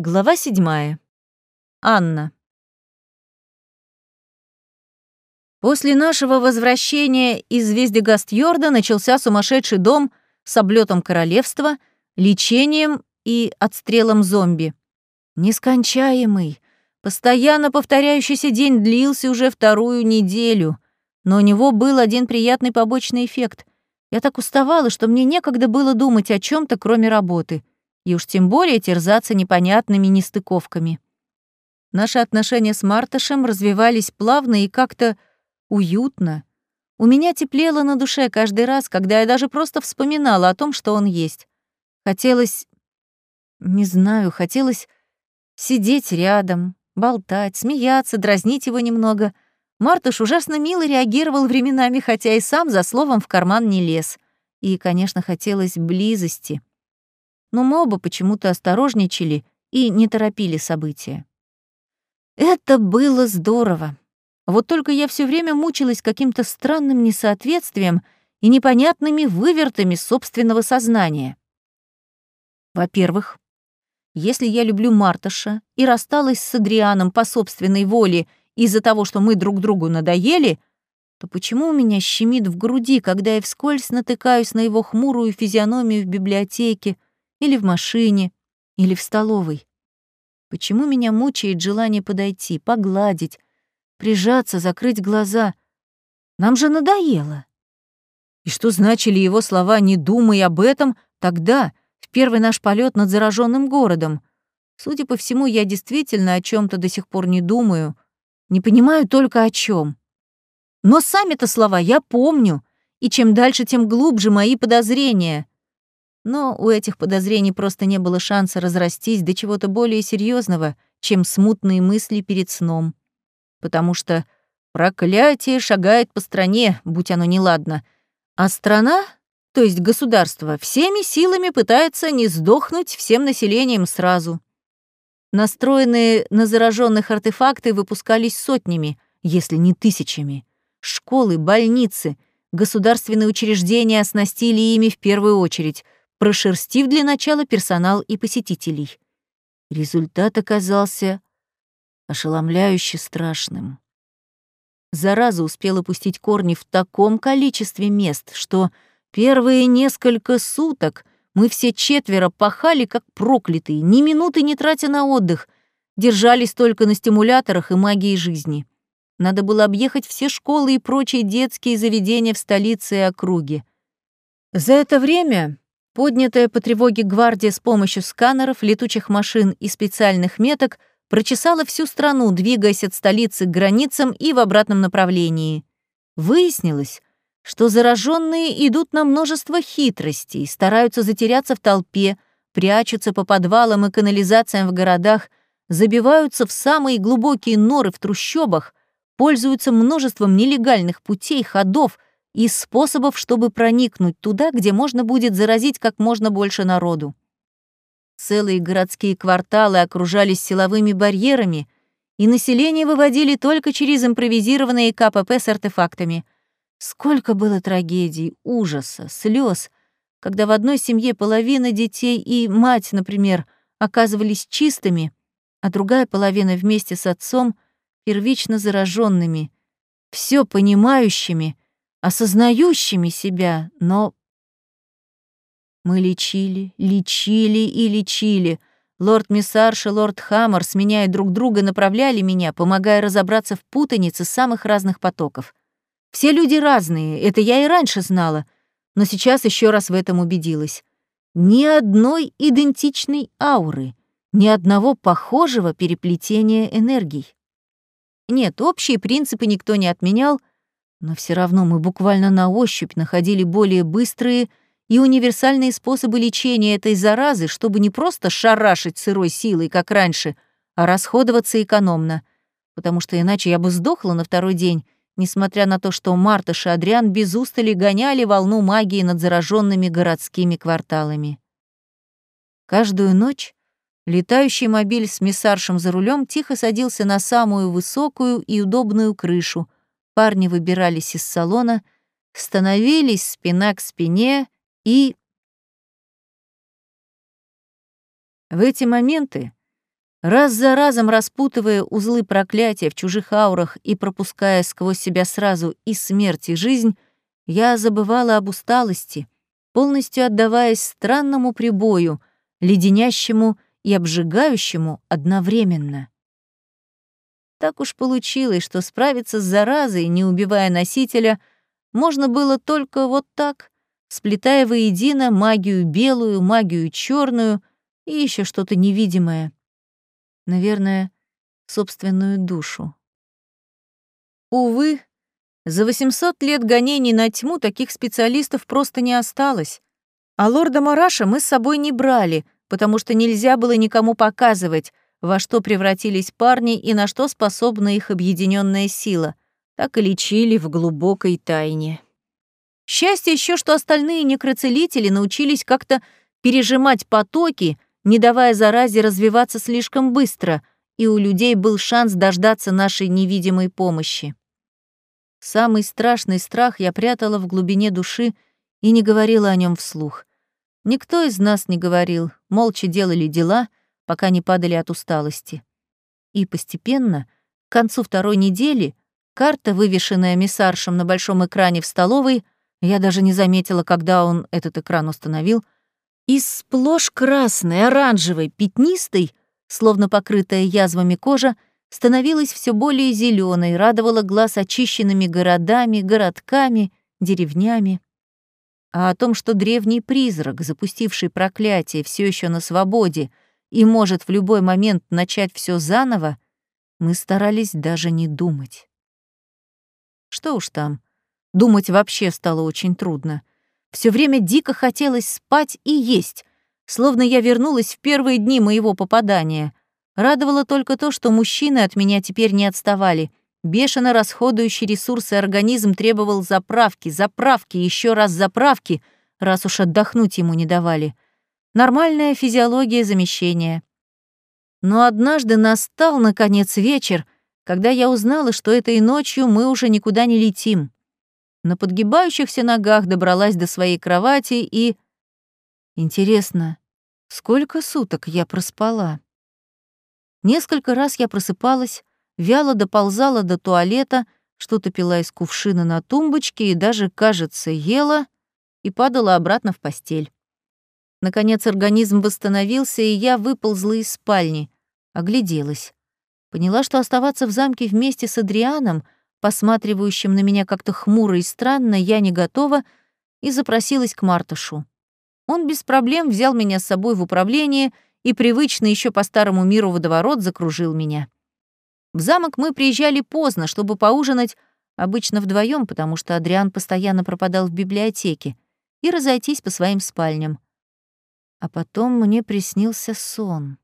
Глава седьмая. Анна. После нашего возвращения из Вездегаст-Йорда начался сумасшедший дом с облетом королевства, лечением и отстрелом зомби. Нескончаемый, постоянно повторяющийся день длился уже вторую неделю, но у него был один приятный побочный эффект. Я так уставала, что мне некогда было думать о чем то кроме работы — и уж тем более терзаться непонятными нестыковками. Наши отношения с Мартышем развивались плавно и как-то уютно. У меня теплело на душе каждый раз, когда я даже просто вспоминала о том, что он есть. Хотелось... Не знаю, хотелось сидеть рядом, болтать, смеяться, дразнить его немного. Мартыш ужасно мило реагировал временами, хотя и сам за словом в карман не лез. И, конечно, хотелось близости но мы оба почему-то осторожничали и не торопили события. Это было здорово. Вот только я все время мучилась каким-то странным несоответствием и непонятными вывертами собственного сознания. Во-первых, если я люблю Марташа и рассталась с Адрианом по собственной воле из-за того, что мы друг другу надоели, то почему у меня щемит в груди, когда я вскользь натыкаюсь на его хмурую физиономию в библиотеке, или в машине, или в столовой. Почему меня мучает желание подойти, погладить, прижаться, закрыть глаза? Нам же надоело. И что значили его слова «не думай об этом» тогда, в первый наш полет над зараженным городом? Судя по всему, я действительно о чем то до сих пор не думаю, не понимаю только о чем. Но сами-то слова я помню, и чем дальше, тем глубже мои подозрения. Но у этих подозрений просто не было шанса разрастись до чего-то более серьезного, чем смутные мысли перед сном. Потому что проклятие шагает по стране, будь оно неладно, а страна, то есть государство, всеми силами пытается не сдохнуть всем населением сразу. Настроенные на зараженных артефакты выпускались сотнями, если не тысячами. Школы, больницы, государственные учреждения оснастили ими в первую очередь — прошерстив для начала персонал и посетителей. Результат оказался ошеломляюще страшным. Зараза успела пустить корни в таком количестве мест, что первые несколько суток мы все четверо пахали как проклятые, ни минуты не тратя на отдых, держались только на стимуляторах и магии жизни. Надо было объехать все школы и прочие детские заведения в столице и округе. За это время Поднятая по тревоге гвардия с помощью сканеров, летучих машин и специальных меток прочесала всю страну, двигаясь от столицы к границам и в обратном направлении. Выяснилось, что зараженные идут на множество хитростей, стараются затеряться в толпе, прячутся по подвалам и канализациям в городах, забиваются в самые глубокие норы в трущобах, пользуются множеством нелегальных путей, ходов — и способов, чтобы проникнуть туда, где можно будет заразить как можно больше народу. Целые городские кварталы окружались силовыми барьерами, и население выводили только через импровизированные КПП с артефактами. Сколько было трагедий, ужаса, слез, когда в одной семье половина детей и мать, например, оказывались чистыми, а другая половина вместе с отцом первично зараженными, все понимающими, осознающими себя, но... Мы лечили, лечили и лечили. Лорд Миссарш и лорд Хаммер, сменяя друг друга, направляли меня, помогая разобраться в путанице самых разных потоков. Все люди разные, это я и раньше знала, но сейчас еще раз в этом убедилась. Ни одной идентичной ауры, ни одного похожего переплетения энергий. Нет, общие принципы никто не отменял, но все равно мы буквально на ощупь находили более быстрые и универсальные способы лечения этой заразы, чтобы не просто шарашить сырой силой, как раньше, а расходоваться экономно, потому что иначе я бы сдохла на второй день, несмотря на то, что Мартыш и Адриан без устали гоняли волну магии над зараженными городскими кварталами. Каждую ночь летающий мобиль с миссаршем за рулем тихо садился на самую высокую и удобную крышу — Парни выбирались из салона, становились спина к спине и... В эти моменты Раз за разом распутывая узлы проклятия в чужих аурах и пропуская сквозь себя сразу и смерть, и жизнь, я забывала об усталости, полностью отдаваясь странному прибою, леденящему и обжигающему одновременно. Так уж получилось, что справиться с заразой, не убивая носителя, можно было только вот так, сплетая воедино магию белую, магию черную и еще что-то невидимое — Наверное, собственную душу. Увы, за 800 лет гонений на тьму таких специалистов просто не осталось. А лорда Мараша мы с собой не брали, потому что нельзя было никому показывать, во что превратились парни и на что способна их объединенная сила. Так и лечили в глубокой тайне. Счастье еще, что остальные некроцелители научились как-то пережимать потоки не давая заразе развиваться слишком быстро, и у людей был шанс дождаться нашей невидимой помощи. Самый страшный страх я прятала в глубине души и не говорила о нем вслух. Никто из нас не говорил, молча делали дела, пока не падали от усталости. И постепенно, к концу второй недели, карта, вывешенная миссаршем на большом экране в столовой, я даже не заметила, когда он этот экран установил — и сплошь красной, оранжевой, пятнистой, словно покрытая язвами кожа, становилась все более зеленой, радовала глаз очищенными городами, городками, деревнями. А о том, что древний призрак, запустивший проклятие, все еще на свободе и может в любой момент начать все заново, мы старались даже не думать. Что уж там, думать вообще стало очень трудно. Все время дико хотелось спать и есть, словно я вернулась в первые дни моего попадания. Радовало только то, что мужчины от меня теперь не отставали. Бешено расходующий ресурсы организм требовал заправки, заправки, еще раз заправки, раз уж отдохнуть ему не давали. Нормальная физиология замещения. Но однажды настал, наконец, вечер, когда я узнала, что этой ночью мы уже никуда не летим на подгибающихся ногах добралась до своей кровати и... Интересно, сколько суток я проспала? Несколько раз я просыпалась, вяло доползала до туалета, что-то пила из кувшина на тумбочке и даже, кажется, ела и падала обратно в постель. Наконец организм восстановился, и я выползла из спальни, огляделась. Поняла, что оставаться в замке вместе с Адрианом — посматривающим на меня как-то хмуро и странно, я не готова и запросилась к Мартышу. Он без проблем взял меня с собой в управление и привычно еще по старому миру водоворот закружил меня. В замок мы приезжали поздно, чтобы поужинать, обычно вдвоем, потому что Адриан постоянно пропадал в библиотеке, и разойтись по своим спальням. А потом мне приснился сон.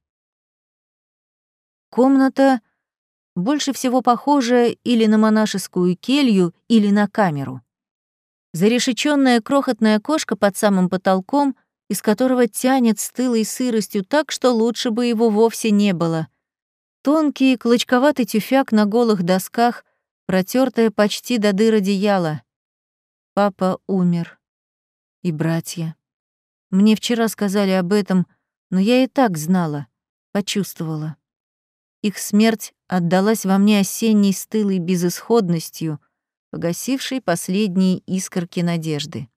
Комната больше всего похожая или на монашескую келью, или на камеру. Зарешечённое крохотное окошко под самым потолком, из которого тянет стылой сыростью так, что лучше бы его вовсе не было. Тонкий клочковатый тюфяк на голых досках, протертое почти до дыр одеяло. Папа умер. И братья. Мне вчера сказали об этом, но я и так знала, почувствовала. Их смерть отдалась во мне осенней стылой безысходностью, погасившей последние искорки надежды.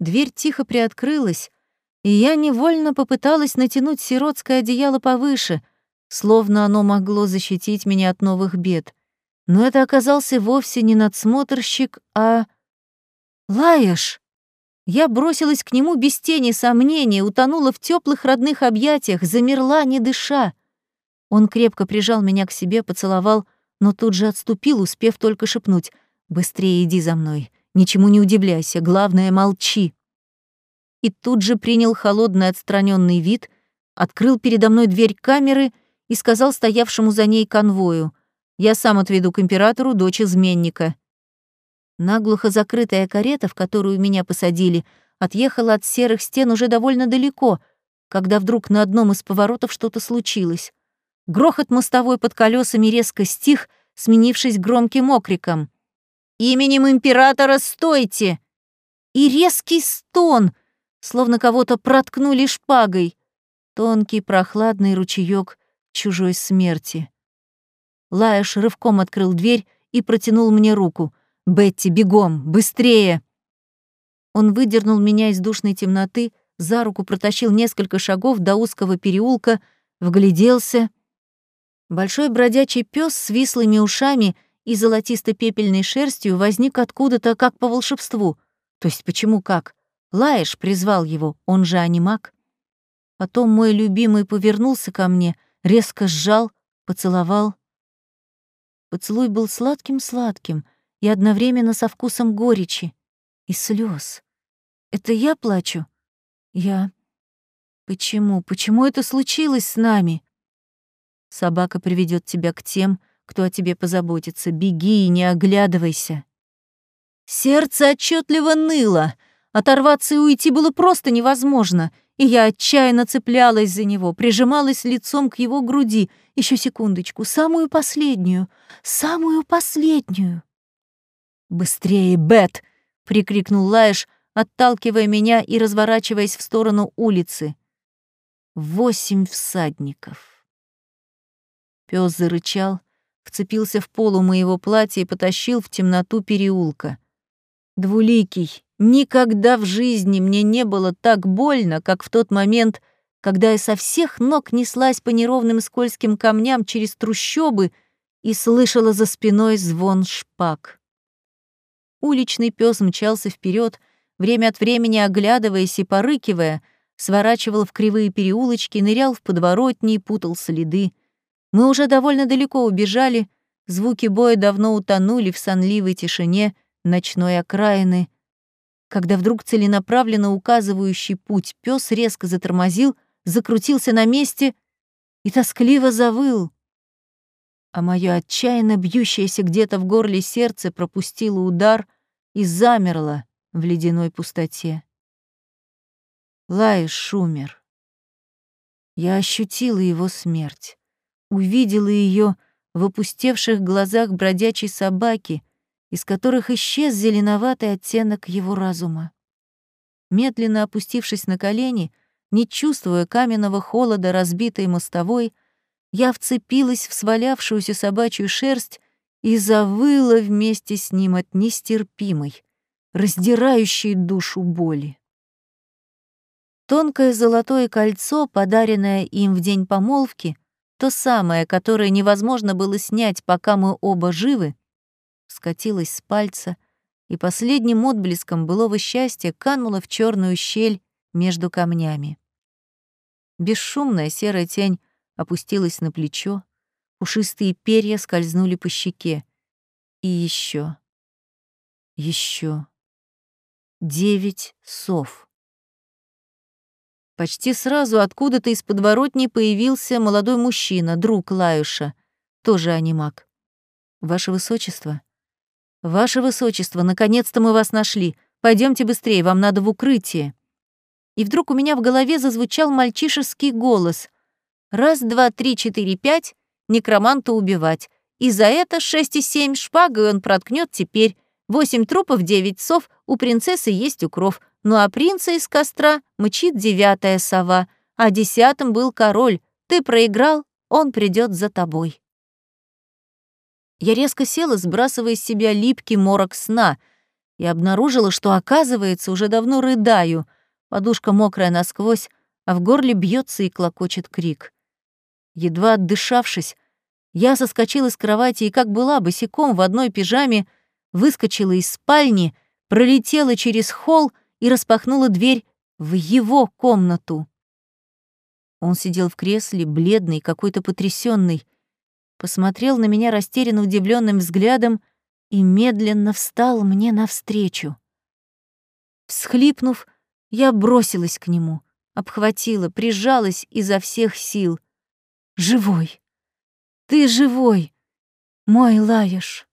Дверь тихо приоткрылась, и я невольно попыталась натянуть сиротское одеяло повыше, словно оно могло защитить меня от новых бед. Но это оказался вовсе не надсмотрщик, а... Лаешь! Я бросилась к нему без тени сомнения, утонула в теплых родных объятиях, замерла, не дыша. Он крепко прижал меня к себе, поцеловал, но тут же отступил, успев только шепнуть «Быстрее иди за мной, ничему не удивляйся, главное, молчи». И тут же принял холодный отстраненный вид, открыл передо мной дверь камеры и сказал стоявшему за ней конвою «Я сам отведу к императору дочь изменника». Наглухо закрытая карета, в которую меня посадили, отъехала от серых стен уже довольно далеко, когда вдруг на одном из поворотов что-то случилось. Грохот мостовой под колесами резко стих, сменившись громким окриком. «Именем императора стойте!» И резкий стон, словно кого-то проткнули шпагой. Тонкий прохладный ручеёк чужой смерти. Лаэш рывком открыл дверь и протянул мне руку. «Бетти, бегом! Быстрее!» Он выдернул меня из душной темноты, за руку протащил несколько шагов до узкого переулка, вгляделся. Большой бродячий пес с вислыми ушами и золотисто-пепельной шерстью возник откуда-то, как по волшебству. То есть почему как? Лаэш призвал его, он же анимак. Потом мой любимый повернулся ко мне, резко сжал, поцеловал. Поцелуй был сладким-сладким и одновременно со вкусом горечи и слез. Это я плачу? Я... Почему? Почему это случилось с нами? Собака приведет тебя к тем, кто о тебе позаботится. Беги и не оглядывайся. Сердце отчетливо ныло. Оторваться и уйти было просто невозможно, и я отчаянно цеплялась за него, прижималась лицом к его груди. Еще секундочку, самую последнюю, самую последнюю. «Быстрее, Бет!» — прикрикнул Лаэш, отталкивая меня и разворачиваясь в сторону улицы. Восемь всадников. Пёс зарычал, вцепился в полу моего платья и потащил в темноту переулка. Двуликий, никогда в жизни мне не было так больно, как в тот момент, когда я со всех ног неслась по неровным скользким камням через трущобы и слышала за спиной звон шпаг. Уличный пес мчался вперед, время от времени оглядываясь и порыкивая, сворачивал в кривые переулочки, нырял в подворотни и путал следы. Мы уже довольно далеко убежали, звуки боя давно утонули в сонливой тишине ночной окраины, когда вдруг целенаправленно указывающий путь пес резко затормозил, закрутился на месте и тоскливо завыл. А мое отчаянно бьющееся где-то в горле сердце пропустило удар и замерло в ледяной пустоте. Лай шумер. Я ощутила его смерть, увидела ее в опустевших глазах бродячей собаки, из которых исчез зеленоватый оттенок его разума. Медленно опустившись на колени, не чувствуя каменного холода разбитой мостовой, я вцепилась в свалявшуюся собачью шерсть и завыла вместе с ним от нестерпимой, раздирающей душу боли. Тонкое золотое кольцо, подаренное им в день помолвки, то самое, которое невозможно было снять, пока мы оба живы, скатилось с пальца, и последним отблеском былого счастья кануло в черную щель между камнями. Бесшумная серая тень опустилась на плечо, Пушистые перья скользнули по щеке. И еще, еще девять сов. Почти сразу откуда-то из подворотни появился молодой мужчина, друг Лаюша, тоже анимак. «Ваше Высочество?» «Ваше Высочество, наконец-то мы вас нашли. Пойдемте быстрее, вам надо в укрытие». И вдруг у меня в голове зазвучал мальчишеский голос. «Раз, два, три, четыре, пять некроманта убивать. И за это шесть и семь шпагой он проткнет теперь. Восемь трупов, девять сов, у принцессы есть укров. Ну а принца из костра мчит девятая сова. А десятым был король. Ты проиграл, он придет за тобой. Я резко села, сбрасывая с себя липкий морок сна, и обнаружила, что, оказывается, уже давно рыдаю. Подушка мокрая насквозь, а в горле бьется и клокочет крик. Едва отдышавшись, я соскочила с кровати и, как была, босиком в одной пижаме, выскочила из спальни, пролетела через холл и распахнула дверь в его комнату. Он сидел в кресле, бледный, какой-то потрясенный, посмотрел на меня растерянно удивленным взглядом и медленно встал мне навстречу. Всхлипнув, я бросилась к нему, обхватила, прижалась изо всех сил. Живой! Ты живой, мой лаешь.